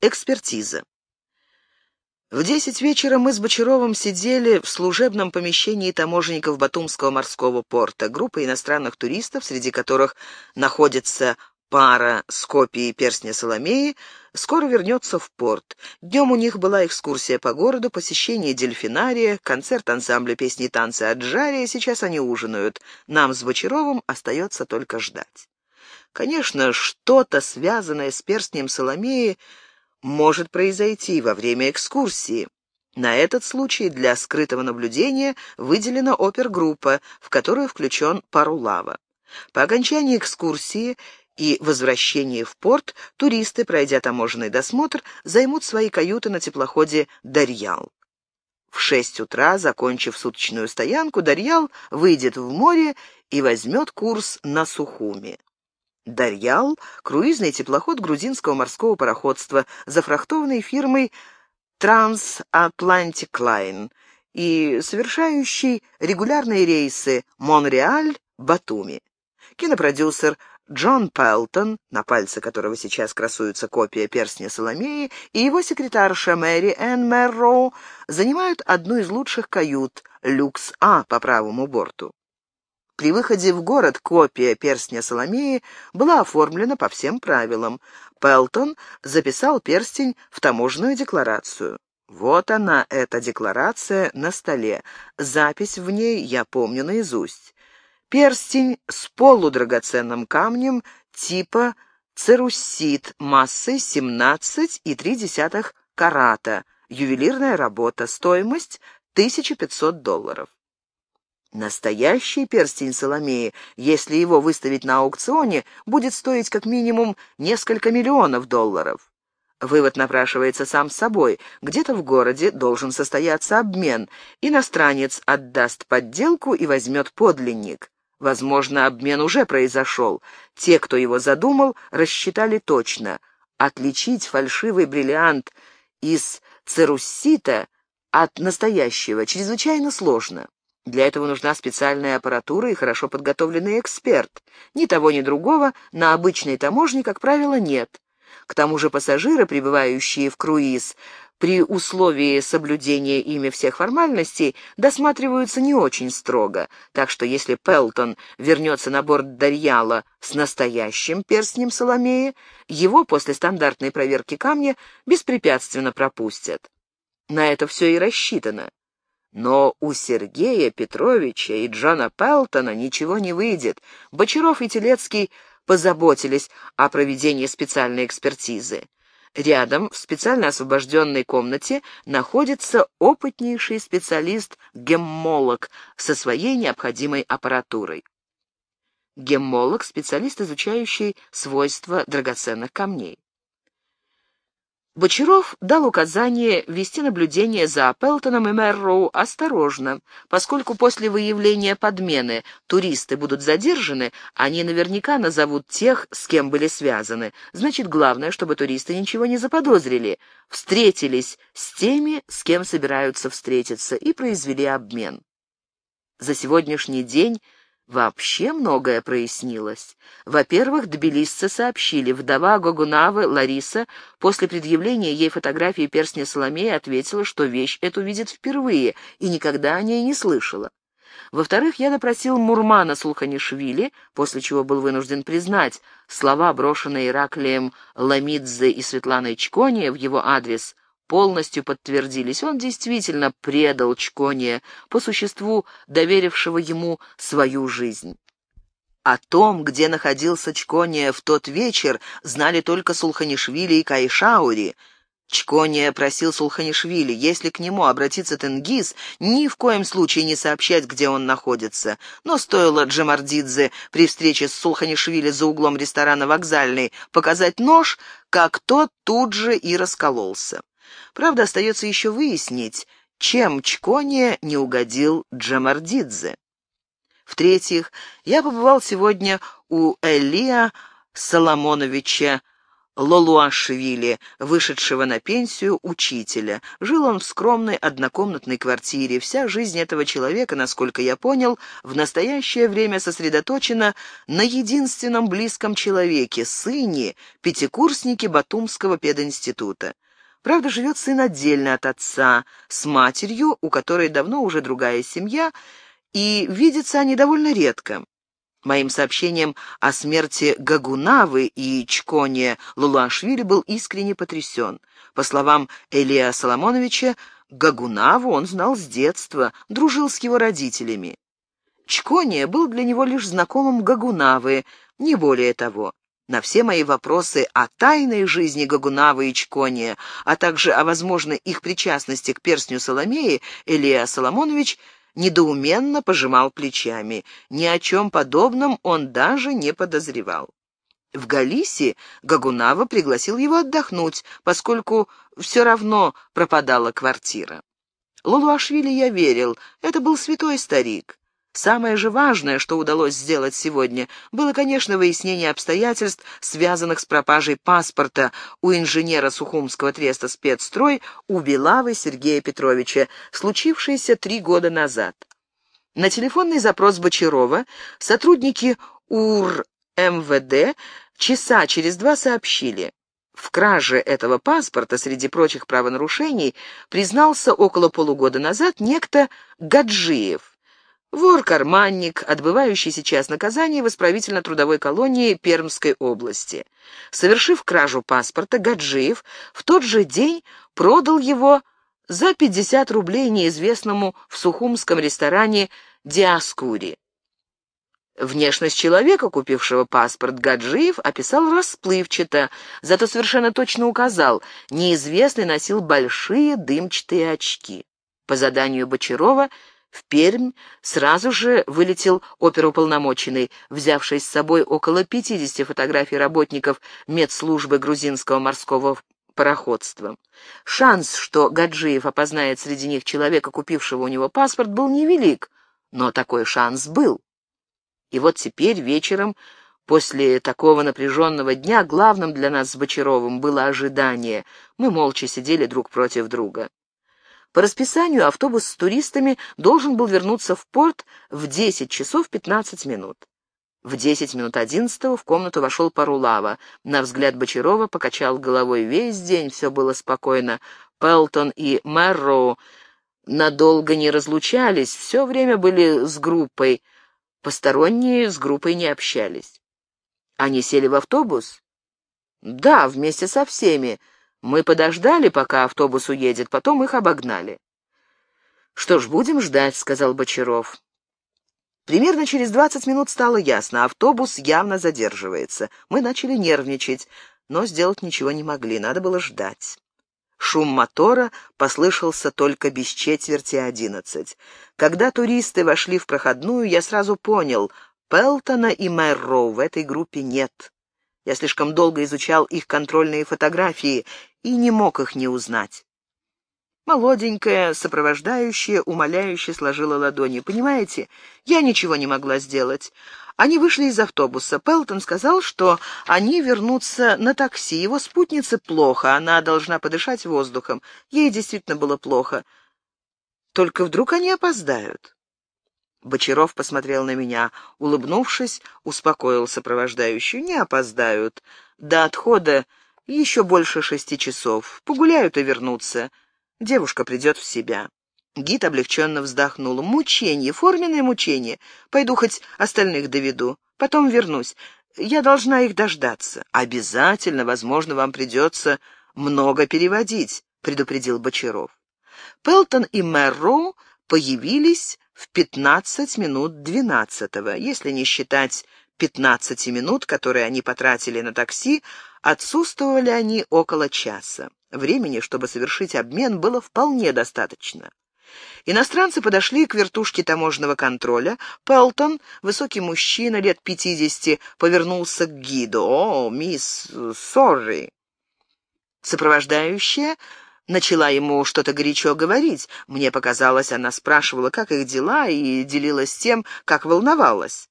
Экспертиза. В десять вечера мы с Бочаровым сидели в служебном помещении таможенников Батумского морского порта. Группа иностранных туристов, среди которых находится пара с копией перстня Соломеи, скоро вернется в порт. Днем у них была экскурсия по городу, посещение дельфинария, концерт ансамбля песни и танцы от Джария. Сейчас они ужинают. Нам с Бочаровым остается только ждать. Конечно, что-то, связанное с перстнем Соломеи, может произойти во время экскурсии. На этот случай для скрытого наблюдения выделена опергруппа, в которую включен Парулава. По окончании экскурсии и возвращении в порт туристы, пройдя таможенный досмотр, займут свои каюты на теплоходе «Дарьял». В шесть утра, закончив суточную стоянку, Дарьял выйдет в море и возьмет курс на Сухуми. Дарьял — круизный теплоход грузинского морского пароходства, зафрахтованный фирмой Transatlantic Line и совершающий регулярные рейсы Монреаль-Батуми. Кинопродюсер Джон Пелтон, на пальце которого сейчас красуется копия перстня Соломеи, и его секретарша Мэри Энн Мерроу занимают одну из лучших кают «Люкс-А» по правому борту. При выходе в город копия перстня Соломеи была оформлена по всем правилам. Пелтон записал перстень в таможенную декларацию. Вот она, эта декларация, на столе. Запись в ней я помню наизусть. Перстень с полудрагоценным камнем типа церусит массой 17,3 карата. Ювелирная работа. Стоимость 1500 долларов. Настоящий перстень Соломеи, если его выставить на аукционе, будет стоить как минимум несколько миллионов долларов. Вывод напрашивается сам собой. Где-то в городе должен состояться обмен. Иностранец отдаст подделку и возьмет подлинник. Возможно, обмен уже произошел. Те, кто его задумал, рассчитали точно. Отличить фальшивый бриллиант из церуссита от настоящего чрезвычайно сложно. Для этого нужна специальная аппаратура и хорошо подготовленный эксперт. Ни того, ни другого на обычной таможне, как правило, нет. К тому же пассажиры, прибывающие в круиз, при условии соблюдения ими всех формальностей, досматриваются не очень строго, так что если Пелтон вернется на борт Дарьяла с настоящим перстнем Соломеи, его после стандартной проверки камня беспрепятственно пропустят. На это все и рассчитано. Но у Сергея Петровича и Джона Пелтона ничего не выйдет. Бочаров и Телецкий позаботились о проведении специальной экспертизы. Рядом, в специально освобожденной комнате, находится опытнейший специалист-геммолог со своей необходимой аппаратурой. Геммолог — специалист, изучающий свойства драгоценных камней. Бочаров дал указание вести наблюдение за Пелтоном и Мерроу осторожно, поскольку после выявления подмены туристы будут задержаны, они наверняка назовут тех, с кем были связаны. Значит, главное, чтобы туристы ничего не заподозрили, встретились с теми, с кем собираются встретиться, и произвели обмен. За сегодняшний день Вообще многое прояснилось. Во-первых, тбилисцы сообщили, вдова Гогунавы Лариса после предъявления ей фотографии перстня Соломея ответила, что вещь эту видит впервые и никогда о ней не слышала. Во-вторых, я допросил Мурмана Сулханишвили, после чего был вынужден признать, слова, брошенные Ираклием Ламидзе и Светланой Чконе в его адрес, полностью подтвердились. Он действительно предал Чкония, по существу доверившего ему свою жизнь. О том, где находился Чкония в тот вечер, знали только Сулханишвили и Кайшаури. Чкония просил Сулханишвили, если к нему обратиться Тенгиз, ни в коем случае не сообщать, где он находится. Но стоило Джамардидзе при встрече с Сулханишвили за углом ресторана «Вокзальный» показать нож, как тот тут же и раскололся. Правда, остается еще выяснить, чем Чкония не угодил Джамардидзе. В-третьих, я побывал сегодня у Элия Соломоновича Лолуашвили, вышедшего на пенсию учителя. Жил он в скромной однокомнатной квартире. Вся жизнь этого человека, насколько я понял, в настоящее время сосредоточена на единственном близком человеке, сыне, пятикурснике Батумского пединститута. Правда, живет сын отдельно от отца, с матерью, у которой давно уже другая семья, и видятся они довольно редко. Моим сообщением о смерти Гагунавы и Чконе Лулашвили был искренне потрясен. По словам Элия Соломоновича, Гагунаву он знал с детства, дружил с его родителями. Чкония был для него лишь знакомым Гагунавы, не более того. На все мои вопросы о тайной жизни Гагунавы и Чкония, а также о возможной их причастности к перстню Соломеи, Элия Соломонович – недоуменно пожимал плечами. Ни о чем подобном он даже не подозревал. В Галисе Гагунава пригласил его отдохнуть, поскольку все равно пропадала квартира. Лулуашвили я верил, это был святой старик. Самое же важное, что удалось сделать сегодня, было, конечно, выяснение обстоятельств, связанных с пропажей паспорта у инженера Сухумского треста «Спецстрой» у Белавы Сергея Петровича, случившееся три года назад. На телефонный запрос Бочарова сотрудники УР-МВД часа через два сообщили. В краже этого паспорта, среди прочих правонарушений, признался около полугода назад некто Гаджиев. Вор-карманник, отбывающий сейчас наказание в исправительно-трудовой колонии Пермской области. Совершив кражу паспорта, Гаджиев в тот же день продал его за 50 рублей неизвестному в сухумском ресторане Диаскури. Внешность человека, купившего паспорт Гаджиев, описал расплывчато, зато совершенно точно указал, неизвестный носил большие дымчатые очки. По заданию Бочарова – в Пермь сразу же вылетел оперуполномоченный, взявший с собой около 50 фотографий работников медслужбы грузинского морского пароходства. Шанс, что Гаджиев опознает среди них человека, купившего у него паспорт, был невелик, но такой шанс был. И вот теперь вечером, после такого напряженного дня, главным для нас с Бочаровым было ожидание. Мы молча сидели друг против друга. По расписанию автобус с туристами должен был вернуться в порт в 10 часов 15 минут. В 10 минут 11 в комнату вошел Парулава. На взгляд Бочарова покачал головой. Весь день все было спокойно. Пелтон и Мэрроу надолго не разлучались, все время были с группой. Посторонние с группой не общались. Они сели в автобус? Да, вместе со всеми. Мы подождали, пока автобус уедет, потом их обогнали. «Что ж, будем ждать», — сказал Бочаров. Примерно через двадцать минут стало ясно, автобус явно задерживается. Мы начали нервничать, но сделать ничего не могли, надо было ждать. Шум мотора послышался только без четверти одиннадцать. Когда туристы вошли в проходную, я сразу понял, Пелтона и Мэрроу в этой группе нет. Я слишком долго изучал их контрольные фотографии и не мог их не узнать. Молоденькая, сопровождающая, умоляюще сложила ладони. «Понимаете, я ничего не могла сделать. Они вышли из автобуса. Пелтон сказал, что они вернутся на такси. Его спутнице плохо, она должна подышать воздухом. Ей действительно было плохо. Только вдруг они опоздают?» Бочаров посмотрел на меня. Улыбнувшись, успокоил сопровождающую. «Не опоздают. До отхода еще больше шести часов. Погуляют и вернутся. Девушка придет в себя». Гид облегченно вздохнул. «Мучение, форменное мучение. Пойду хоть остальных доведу. Потом вернусь. Я должна их дождаться. Обязательно, возможно, вам придется много переводить», — предупредил Бочаров. Пелтон и Мэрроу появились в 15 минут 12 если не считать 15 минут, которые они потратили на такси, отсутствовали они около часа. Времени, чтобы совершить обмен, было вполне достаточно. Иностранцы подошли к вертушке таможенного контроля. Пелтон, высокий мужчина, лет пятидесяти, повернулся к гиду. «О, мисс, сорри». Сопровождающая начала ему что-то горячо говорить. Мне показалось, она спрашивала, как их дела, и делилась тем, как волновалась.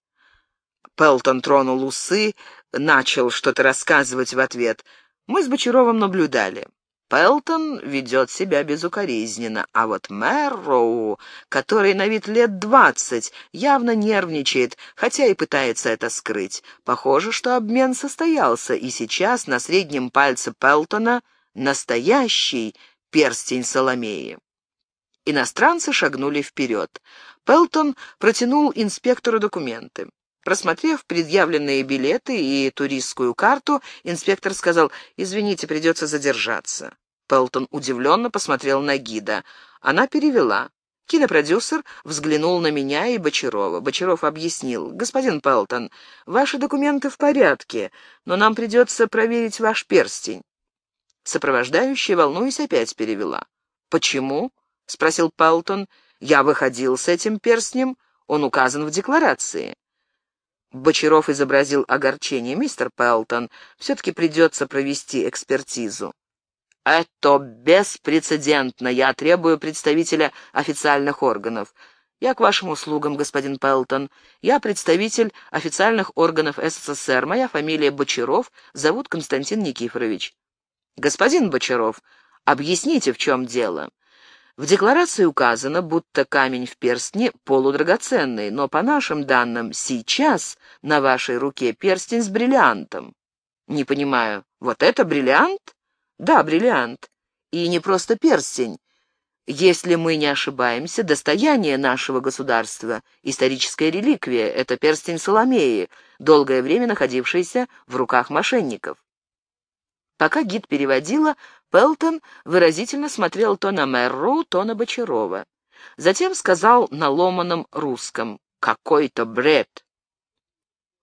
Пелтон тронул усы, начал что-то рассказывать в ответ. Мы с Бочаровым наблюдали. Пелтон ведет себя безукоризненно, а вот Мэрроу, который на вид лет двадцать, явно нервничает, хотя и пытается это скрыть. Похоже, что обмен состоялся, и сейчас на среднем пальце Пелтона настоящий перстень Соломеи. Иностранцы шагнули вперед. Пелтон протянул инспектору документы. Просмотрев предъявленные билеты и туристскую карту, инспектор сказал, «Извините, придется задержаться». Пелтон удивленно посмотрел на гида. Она перевела. Кинопродюсер взглянул на меня и Бочарова. Бочаров объяснил. «Господин Пелтон, ваши документы в порядке, но нам придется проверить ваш перстень». Сопровождающая, волнуясь, опять перевела. «Почему?» — спросил Пелтон. «Я выходил с этим перстнем. Он указан в декларации». Бочаров изобразил огорчение. «Мистер Пелтон, все-таки придется провести экспертизу». «Это беспрецедентно. Я требую представителя официальных органов». «Я к вашим услугам, господин Пелтон. Я представитель официальных органов СССР. Моя фамилия Бочаров, зовут Константин Никифорович». «Господин Бочаров, объясните, в чем дело?» В декларации указано, будто камень в перстне полудрагоценный, но по нашим данным сейчас на вашей руке перстень с бриллиантом. Не понимаю, вот это бриллиант? Да, бриллиант. И не просто перстень. Если мы не ошибаемся, достояние нашего государства, историческая реликвия — это перстень Соломеи, долгое время находившийся в руках мошенников. Пока гид переводила, Пелтон выразительно смотрел то на Мэрру, то на Бочарова. Затем сказал на ломаном русском «Какой-то бред!».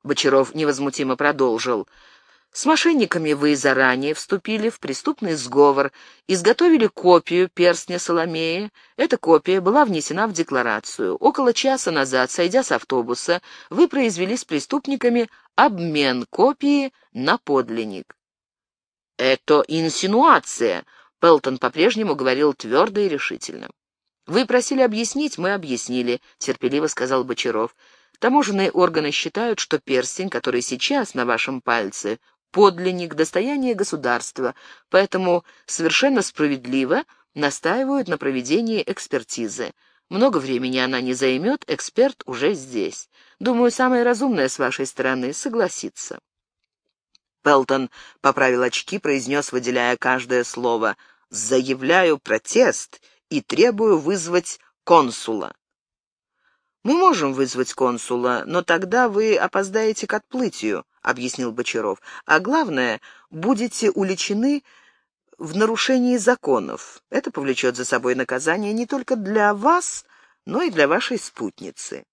Бочаров невозмутимо продолжил. «С мошенниками вы заранее вступили в преступный сговор, изготовили копию перстня Соломеи. Эта копия была внесена в декларацию. Около часа назад, сойдя с автобуса, вы произвели с преступниками обмен копии на подлинник. «Это инсинуация», — Пелтон по-прежнему говорил твердо и решительно. «Вы просили объяснить, мы объяснили», — терпеливо сказал Бочаров. «Таможенные органы считают, что перстень, который сейчас на вашем пальце, подлинник достояния государства, поэтому совершенно справедливо настаивают на проведении экспертизы. Много времени она не займет, эксперт уже здесь. Думаю, самое разумное с вашей стороны — согласиться». Пелтон поправил очки, произнес, выделяя каждое слово, «Заявляю протест и требую вызвать консула». «Мы можем вызвать консула, но тогда вы опоздаете к отплытию», — объяснил Бочаров. «А главное, будете уличены в нарушении законов. Это повлечет за собой наказание не только для вас, но и для вашей спутницы»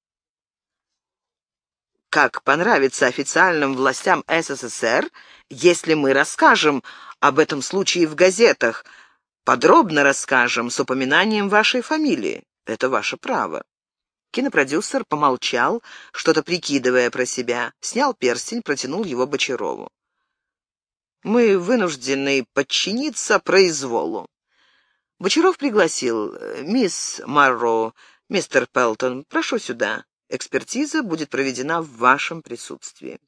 как понравится официальным властям СССР, если мы расскажем об этом случае в газетах, подробно расскажем с упоминанием вашей фамилии. Это ваше право». Кинопродюсер помолчал, что-то прикидывая про себя, снял перстень, протянул его Бочарову. «Мы вынуждены подчиниться произволу». Бочаров пригласил. «Мисс Марро, мистер Пелтон, прошу сюда». Экспертиза будет проведена в вашем присутствии.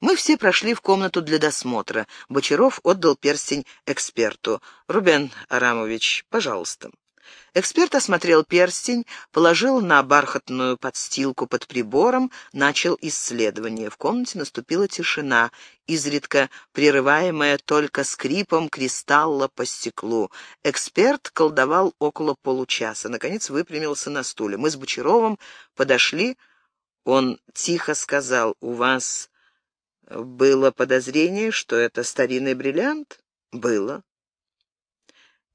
Мы все прошли в комнату для досмотра. Бочаров отдал перстень эксперту. «Рубен Арамович, пожалуйста». Эксперт осмотрел перстень, положил на бархатную подстилку под прибором, начал исследование. В комнате наступила тишина, изредка прерываемая только скрипом кристалла по стеклу. Эксперт колдовал около получаса. Наконец выпрямился на стуле. Мы с Бочаровым подошли. Он тихо сказал, «У вас было подозрение, что это старинный бриллиант?» «Было».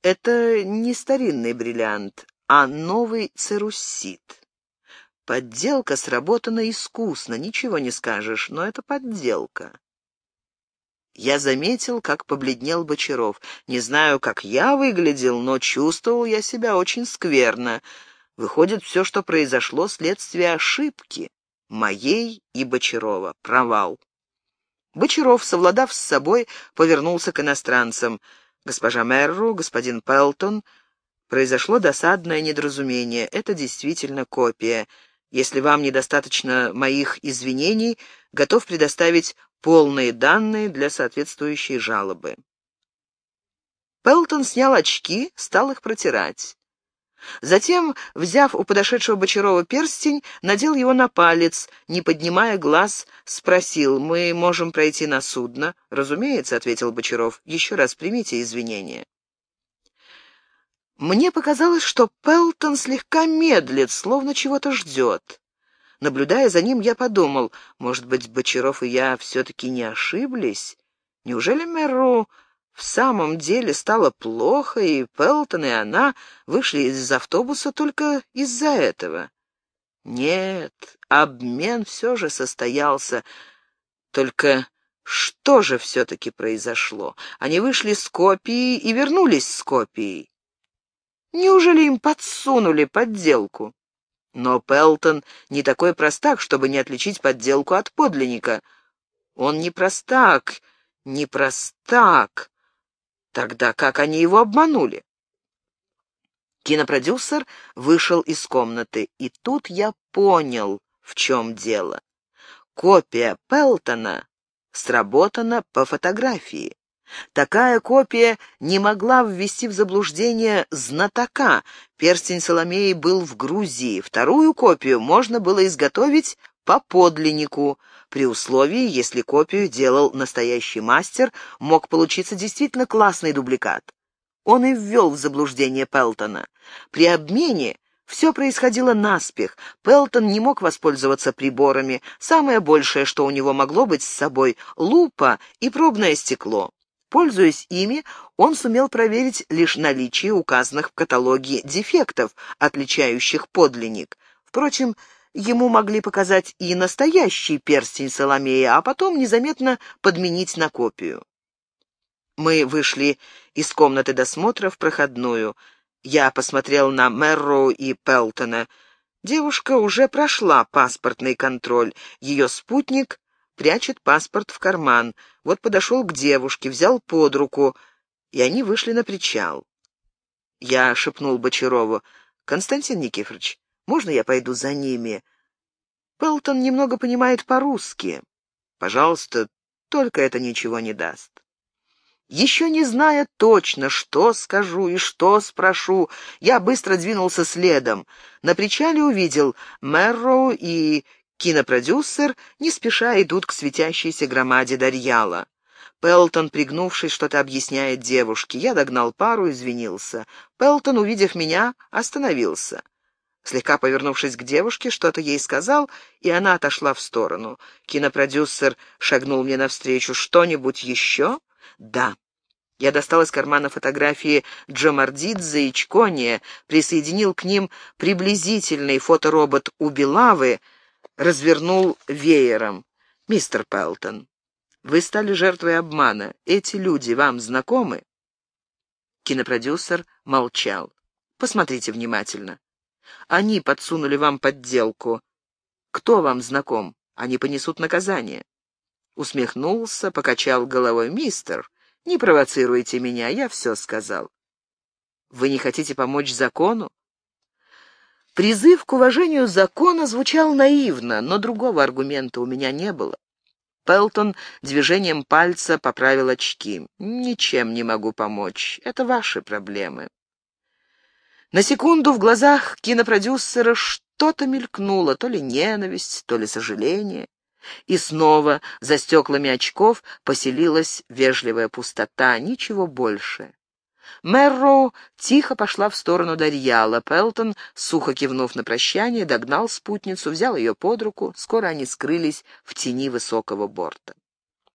Это не старинный бриллиант, а новый церусит. Подделка сработана искусно, ничего не скажешь, но это подделка. Я заметил, как побледнел Бочаров. Не знаю, как я выглядел, но чувствовал я себя очень скверно. Выходит, все, что произошло, следствие ошибки. Моей и Бочарова. Провал. Бочаров, совладав с собой, повернулся к иностранцам — Госпожа Мерру, господин Пелтон, произошло досадное недоразумение. Это действительно копия. Если вам недостаточно моих извинений, готов предоставить полные данные для соответствующей жалобы. Пелтон снял очки, стал их протирать. Затем, взяв у подошедшего Бочарова перстень, надел его на палец, не поднимая глаз, спросил, «Мы можем пройти на судно?» «Разумеется», — ответил Бочаров, — «еще раз примите извинения». Мне показалось, что Пелтон слегка медлит, словно чего-то ждет. Наблюдая за ним, я подумал, может быть, Бочаров и я все-таки не ошиблись? Неужели Мэру в самом деле стало плохо, и Пелтон и она вышли из автобуса только из-за этого? Нет, обмен все же состоялся, только что же все-таки произошло? Они вышли с копией и вернулись с копией. Неужели им подсунули подделку? Но Пелтон не такой простак, чтобы не отличить подделку от подлинника. Он не простак, не простак. Тогда как они его обманули? Кинопродюсер вышел из комнаты, и тут я понял, в чем дело. Копия Пелтона сработана по фотографии. Такая копия не могла ввести в заблуждение знатока. Перстень Соломеи был в Грузии. Вторую копию можно было изготовить по подлиннику. При условии, если копию делал настоящий мастер, мог получиться действительно классный дубликат. Он и ввел в заблуждение Пелтона. При обмене все происходило наспех. Пелтон не мог воспользоваться приборами. Самое большее, что у него могло быть с собой — лупа и пробное стекло. Пользуясь ими, он сумел проверить лишь наличие указанных в каталоге дефектов, отличающих подлинник. Впрочем, ему могли показать и настоящий перстень Соломея, а потом незаметно подменить на копию. Мы вышли из комнаты досмотра в проходную. Я посмотрел на Мерроу и Пелтона. Девушка уже прошла паспортный контроль. Ее спутник прячет паспорт в карман. Вот подошел к девушке, взял под руку, и они вышли на причал. Я шепнул Бочарову, «Константин Никифорович, можно я пойду за ними?» Пелтон немного понимает по-русски. «Пожалуйста, только это ничего не даст». Еще не зная точно, что скажу и что спрошу, я быстро двинулся следом. На причале увидел Мэрроу и Кинопродюсер не спеша идут к светящейся громаде Дарьяла. Пелтон, пригнувшись, что-то объясняет девушке. Я догнал пару, извинился. Пелтон, увидев меня, остановился. Слегка повернувшись к девушке, что-то ей сказал, и она отошла в сторону. Кинопродюсер шагнул мне навстречу. «Что-нибудь еще?» «Да». Я достал из кармана фотографии Джамардидзе и Чкония, присоединил к ним приблизительный фоторобот Убилавы, развернул веером. «Мистер Пелтон, вы стали жертвой обмана. Эти люди вам знакомы?» Кинопродюсер молчал. «Посмотрите внимательно. Они подсунули вам подделку. Кто вам знаком? Они понесут наказание». Усмехнулся, покачал головой. «Мистер, не провоцируйте меня, я все сказал». «Вы не хотите помочь закону?» Призыв к уважению закона звучал наивно, но другого аргумента у меня не было. Пелтон движением пальца поправил очки. «Ничем не могу помочь. Это ваши проблемы». На секунду в глазах кинопродюсера что-то мелькнуло, то ли ненависть, то ли сожаление. И снова за стеклами очков поселилась вежливая пустота, ничего больше. Мэрроу тихо пошла в сторону Дарьяла. Пелтон, сухо кивнув на прощание, догнал спутницу, взял ее под руку. Скоро они скрылись в тени высокого борта.